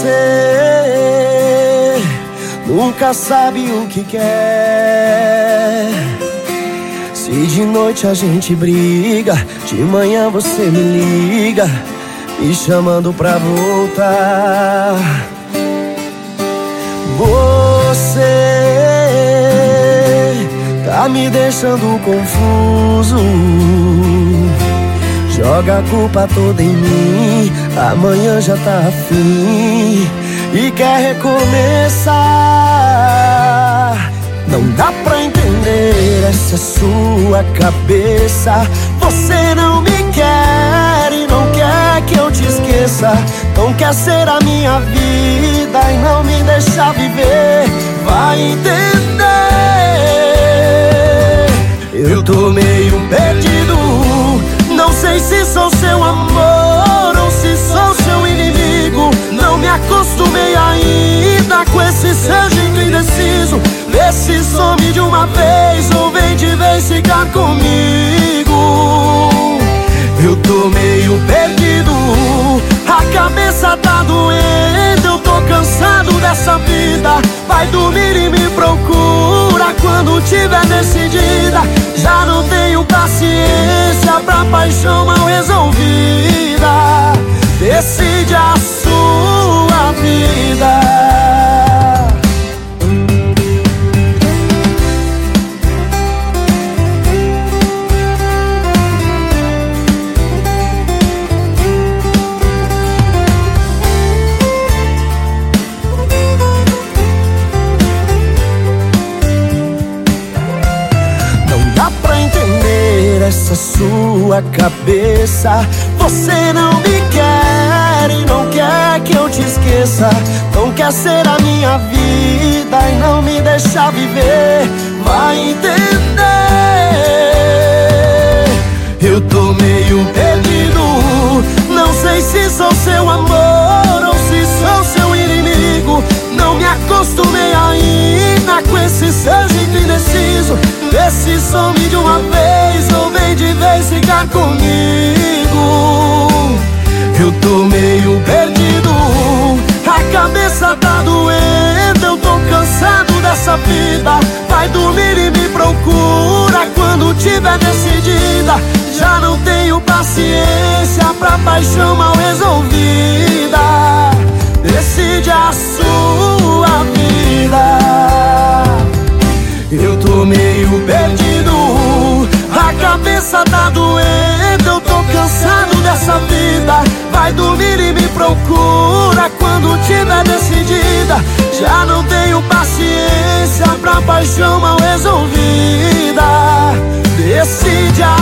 Você nunca sabe o que quer. Se de noite a gente briga, de manhã você me liga, me chamando pra voltar. Você tá me deixando confuso. Joga a culpa toda em mim. Amanhã já tá afim e quer recomeçar. Não dá pra entender essa sua cabeça. Você não me quer e não quer que eu te esqueça. Não quer ser a minha vida e não me deixar viver. Vai entender. Eu tô meio perdido. Sei se sou seu amor ou se sou seu inimigo. Não me acostumei ainda com esse seu jeito indeciso. Vê se some de uma vez ou vem de vez ficar comigo. Eu tô meio perdido, a cabeça tá doendo. Eu tô cansado dessa vida. Vai dormir e me procura quando tiver decidida. Já não tenho paciência pra paixão essa sua cabeça. Você não me quer e não quer que eu te esqueça. Não quer ser a minha vida e não me deixar viver. Vai entender. Eu tô meio perdido. Não sei se sou seu amor ou se sou seu inimigo. Não me acostumei ainda com esse seu jeito indeciso. Vê se some de uma vez comigo. Eu tô meio perdido, a cabeça tá doendo. Eu tô cansado dessa vida. Vai dormir e me procura quando tiver decidida. Já não tenho paciência pra paixão mal resolvida. Decide a sua vida. Eu tô meio perdido, a cabeça tá Já não tenho paciência pra paixão mal resolvida. Decide a